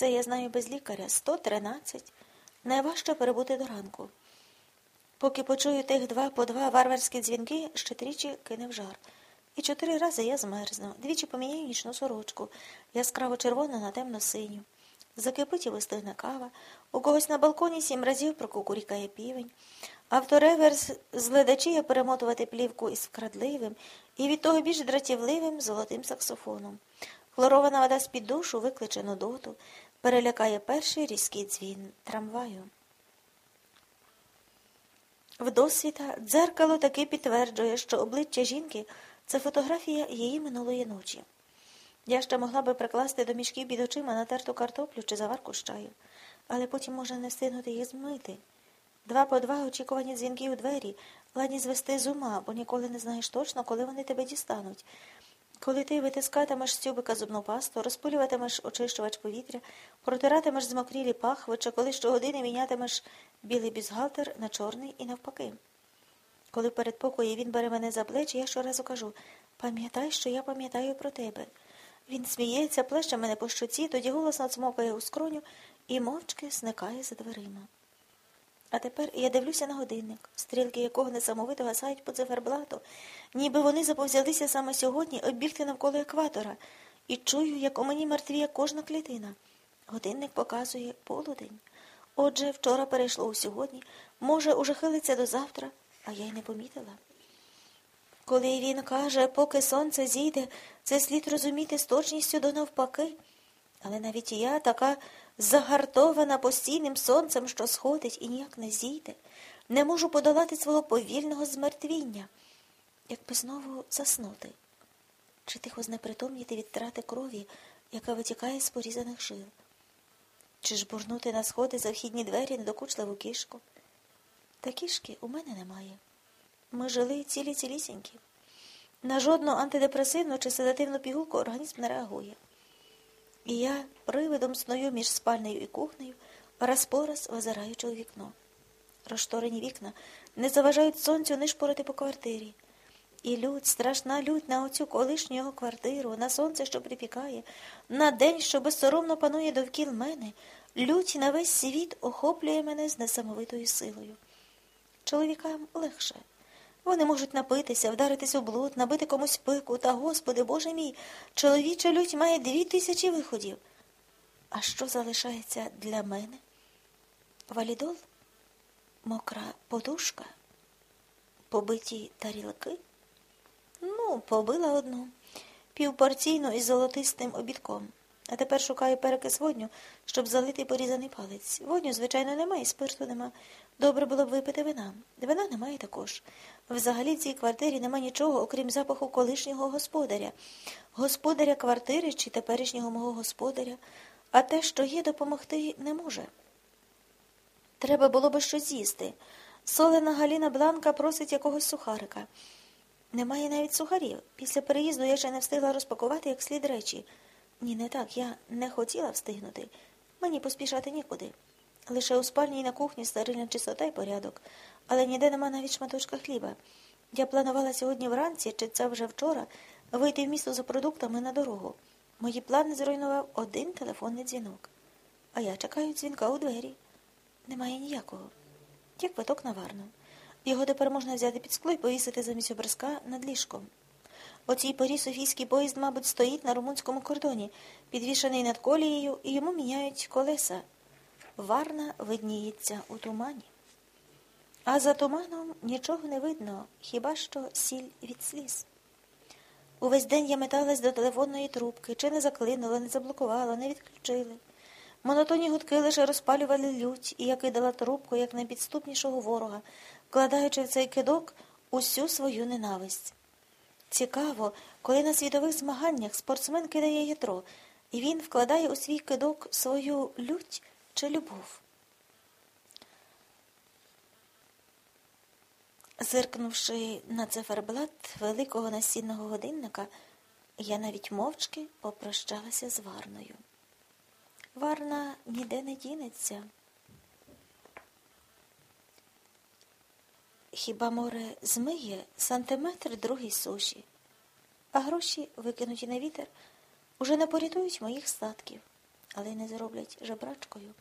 Це я знаю без лікаря 113. Найважче перебути до ранку. Поки почую тих два по два варварські дзвінки, ще тричі кине в жар. І чотири рази я змерзну, двічі поміняю нічну сорочку, яскраво червона на темно синю. Закипить і вистигне кава, у когось на балконі сім разів прокукурікає півень. Автореверс зледачіє перемотувати плівку із вкрадливим і від того більш дратівливим золотим саксофоном. Хлорована вода з-під душу викличе нудоту, перелякає перший різкий дзвін трамваю. Вдосвіта дзеркало таки підтверджує, що обличчя жінки це фотографія її минулої ночі. Я ще могла би прикласти до мішків під очима натерту картоплю чи заварку з чаю, але потім може не встигнути їх змити. Два по два очікувані дзвінки у двері, ладні звести з ума, бо ніколи не знаєш точно, коли вони тебе дістануть. Коли ти витискатимеш з зубну пасту, розпилюватимеш очищувач повітря, протиратимеш змокрілі пахви, чи коли щогодини мінятимеш білий бюзгалтер на чорний і навпаки. Коли в передпокої він бере мене за плечі, я щоразу кажу пам'ятай, що я пам'ятаю про тебе. Він сміється, плеще мене по щоці, тоді голосно цмокає у скроню і мовчки зникає за дверима. А тепер я дивлюся на годинник, стрілки якого несамовито гасають по циферблату, ніби вони заповзялися саме сьогодні оббігти навколо екватора, і чую, як у мені мертвіє кожна клітина. Годинник показує полудень. Отже, вчора перейшло у сьогодні, може, уже хилиться до завтра, а я й не помітила. Коли він каже, поки сонце зійде, це слід розуміти з точністю до навпаки. Але навіть я така загартована постійним сонцем, що сходить і ніяк не зійде, не можу подолати свого повільного змертвіння, якби знову заснути, чи тихо знепритомніти від трати крові, яка витікає з порізаних жил, чи ж бурнути на сходи за вхідні двері недокучливу кішку. Та кішки у мене немає. Ми жили цілі цілісінькі. На жодну антидепресивну чи седативну пігулку організм не реагує. І я привидом сною між спальнею і кухнею, раз по раз визираючи у вікно. Розшторені вікна не заважають сонцю нишпорити по квартирі. І лють, страшна лють на оцю колишню його квартиру, на сонце, що припікає, на день, що безсоромно панує довкіл мене, лють на весь світ охоплює мене з несамовитою силою. Чоловікам легше. Вони можуть напитися, вдаритись у блуд, набити комусь пику, та, Господи, Боже мій, чоловіча лють має дві тисячі виходів. А що залишається для мене? Валідол? Мокра подушка? Побиті тарілки? Ну, побила одну, півпорційну із золотистим обідком. А тепер шукаю перекис водню, щоб залити порізаний палець. Водню, звичайно, немає, спирту нема. Добре було б випити вина. Вина немає також. Взагалі в цій квартирі нема нічого, окрім запаху колишнього господаря, господаря квартири чи теперішнього мого господаря, а те, що є, допомогти не може. Треба було би щось з'їсти. Солена Галіна Бланка просить якогось сухарика. Немає навіть сухарів. Після переїзду я ще не встигла розпакувати як слід речі. Ні, не так. Я не хотіла встигнути. Мені поспішати нікуди. Лише у спальні і на кухні стерильна чистота й порядок, але ніде нема навіть шматочка хліба. Я планувала сьогодні вранці, чи це вже вчора, вийти в місто за продуктами на дорогу. Мої плани зруйнував один телефонний дзвінок. А я чекаю дзвінка у двері. Немає ніякого. Є квиток на варну. Його тепер можна взяти під скло і повісити замість образка над ліжком. О цій порі Софійський поїзд, мабуть, стоїть на румунському кордоні, підвішений над колією, і йому міняють колеса. Варна видніється у тумані. А за туманом нічого не видно, хіба що сіль від сліз. Увесь день я металась до телефонної трубки, чи не заклинула, не заблокувала, не відключили. Монотонні гудки лише розпалювали лють, і я кидала трубку, як найпідступнішого ворога, вкладаючи в цей кидок усю свою ненависть. Цікаво, коли на світових змаганнях спортсмен кидає ядро, і він вкладає у свій кидок свою лють чи любов. Зиркнувши на циферблат великого настінного годинника, я навіть мовчки попрощалася з Варною. Варна ніде не дінеться. Хіба море змиє сантиметр другий суші, а гроші, викинуті на вітер, уже не порятують моїх статків. але й не зроблять жебрачкою.